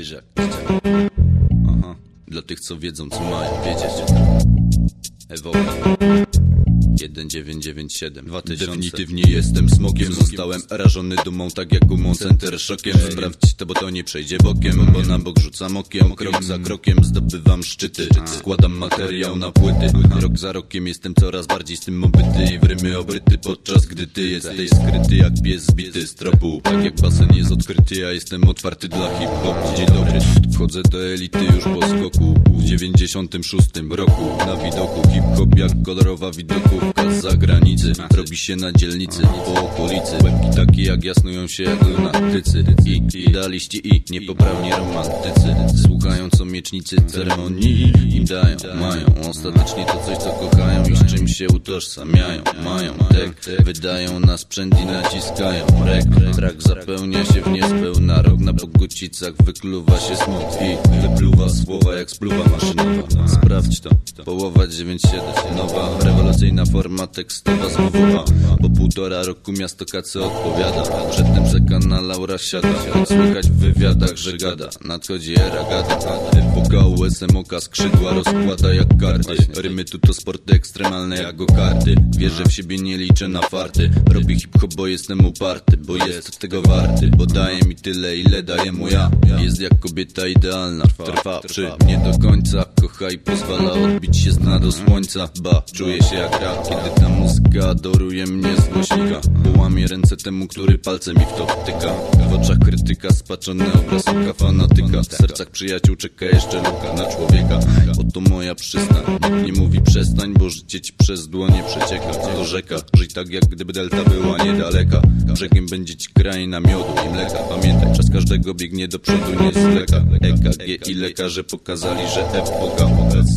Wiesz Aha, dla tych co wiedzą co mają wiedzieć Ewoka 1997 2000 Definitywnie jestem smokiem Zostałem rażony dumą tak jak gumą Center szokiem. Sprawdź to bo to nie przejdzie bokiem Bo na bok rzucam okiem Krok za krokiem zdobywam szczyty. Składam materiał na płyty Rok za rokiem jestem coraz bardziej z tym obyty I w rymy obryty podczas gdy ty jesteś skryty Jak pies zbity z tropu. Tak jak basen jest odkryty Ja jestem otwarty dla hip-hop Dzień dobry. Wchodzę do elity już po skoku. W 96 roku Na widoku hip-hop jak kolorowa widokówka z zagranicy Robi się na dzielnicy, po okolicy. Łebki takie jak jasnują się jak lunatycy. I idealiści i niepoprawni romantycy. Słuchają co miecznicy ceremonii Im dają, mają Ostatecznie to coś co kochają I z czym się utożsamiają. Mają tek, wydają na sprzęt i naciskają Rek, trak zapełnia się w niespełna Rok. Na pogocicach wykluwa się smok I wypluwa słowa jak spluwa maszynowa. Sprawdź to, połowa 9-7 Nowa, rewelacyjna forma tekstowa z WWA Po półtora roku miasto kacy odpowiada. Przedtem czeka na Laura siada. Słychać w wywiadach, że gada. Nadchodzi era gada Epoka USM oka skrzydła rozkłada jak karty. Rymy tu to sporty ekstremalne jak go karty Wierzę w siebie, nie liczę na farty. Robię hip-hop, bo jestem uparty Bo jest tego warty. Bo daje mi tyle, ile daje mu ja. Jest jak kobieta idealna. Trwa przy mnie do końca. Kocha i pozwala odbić się z dna do słońca. Ba, czuję się jak rak Kiedy ta muzyka adoruje mnie z głośnika Połamie ręce temu, który palcem mi w to wtyka W oczach krytyka spaczony obraz oka fanatyka. W sercach przyjaciół czeka jeszcze luka na człowieka. Oto moja przystań. Nie mówi przestań, bo życie ci przez dłonie przecieka. To rzeka, żyj tak jak gdyby delta była niedaleka. Brzegiem będzie ci kraina miodu i mleka. Pamiętaj, czas każdego biegnie do przodu, nie zwleka EKG i lekarze pokazali, że epoka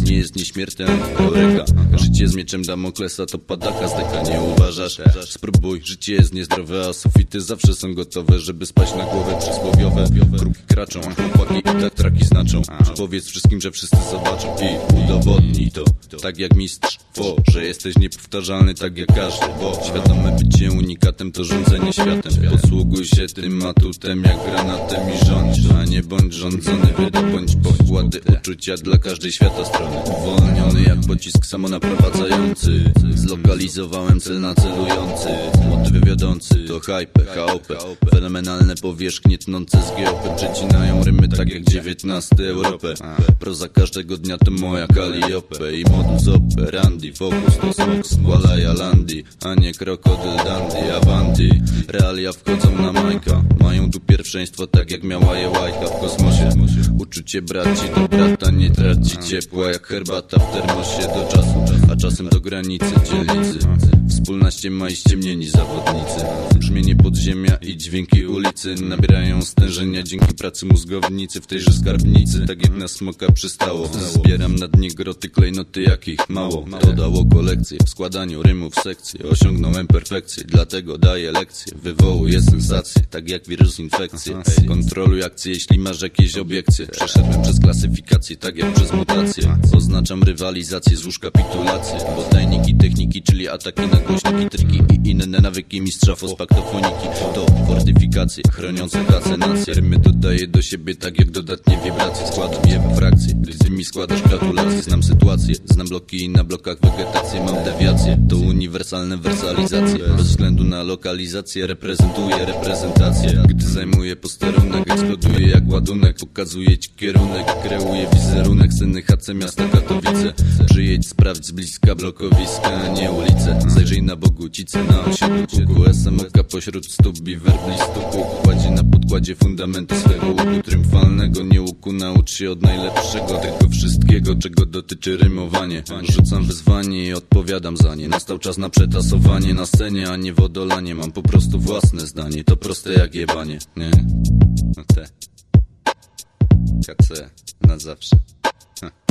nie jest nieśmiertelna Eureka, życie z mieczem Damoklesa to padaka z deka, nie uważasz? Spróbuj, życie jest niezdrowe, a sufity zawsze są gotowe, żeby spać na głowę przysłowiowe. Kruki kraczą, a chłopaki i tak traki znaczą. Powiedz wszystkim, że wszyscy zobaczą i udowodnij to. Tak jak mistrz, wo, że jesteś niepowtarzalny tak jak każdy Bo świadome bycie unikatem to rządzenie światem. Posługuj się tym atutem jak granatem i rządź A nie bądź rządzony, wydobądź pokłady uczucia dla każdej świata strony. Jak pocisk samonaprowadzający. Zlokalizowałem cel nacelujący. Motywy wiodący to hype, HOP Fenomenalne powierzchnie tnące z geopy Przecinają rymy tak jak XIX Europę. Proza każdego dnia to moja Calliope. I modus operandi Focus to smok z Landi A nie krokodyl dandy, avanti. Realia wchodzą na majka. Mają tu pierwszeństwo tak jak miała je łajka w kosmosie. Uczucie braci do brata nie traci ciepła Jak herbata w termosie do czasu A czasem do granicy dzielnicy. Wspólna ściema i ściemnieni zawodnicy. Brzmienie podziemia i dźwięki ulicy Nabierają stężenia. Dzięki pracy mózgownicy W tejże skarbnicy, tak jak na smoka przystało. Zbieram na dnie groty klejnoty jakich mało. To dało kolekcję w składaniu rymów sekcje Osiągnąłem perfekcję, dlatego daję lekcje Wywołuję sensacje, tak jak wirus infekcji Kontroluj akcje, jeśli masz jakieś obiekcje. Przeszedłem przez klasyfikację, tak jak przez mutację Oznaczam rywalizację, złóż kapitulację Bo tajniki, techniki, czyli ataki na głośniki, triki i inne nawyki mistrza fospaktofoniki To fortyfikacje, chroniące kasę nację Rymy dodaję do siebie tak jak dodatnie wibracje. Składam je we frakcje, składasz gratulacje Znam sytuację, znam bloki i na blokach wegetację Mam dewiację, to uniwersalne wersalizacje. Bez względu na lokalizację reprezentuję reprezentację. Gdy zajmuję posterunek, eksploduję jak ładunek Pokazuję ci kierunek, kreuję wizerunek Sceny HC miasta Katowice. Przyjedź, sprawdź z bliska blokowiska, a nie ulice Zajrzyj na Bogucice, na osiedlu QSMK pośród stóp Biwerbli Kładzie na podkładzie fundamenty swego naucz się od najlepszego Tego wszystkiego, czego dotyczy rymowanie. Rzucam wyzwanie i odpowiadam za nie. Nastał czas na przetasowanie na scenie, a nie wodolanie Mam po prostu własne zdanie, to proste jak jebanie. Nie, no te. KC na zawsze. Ha.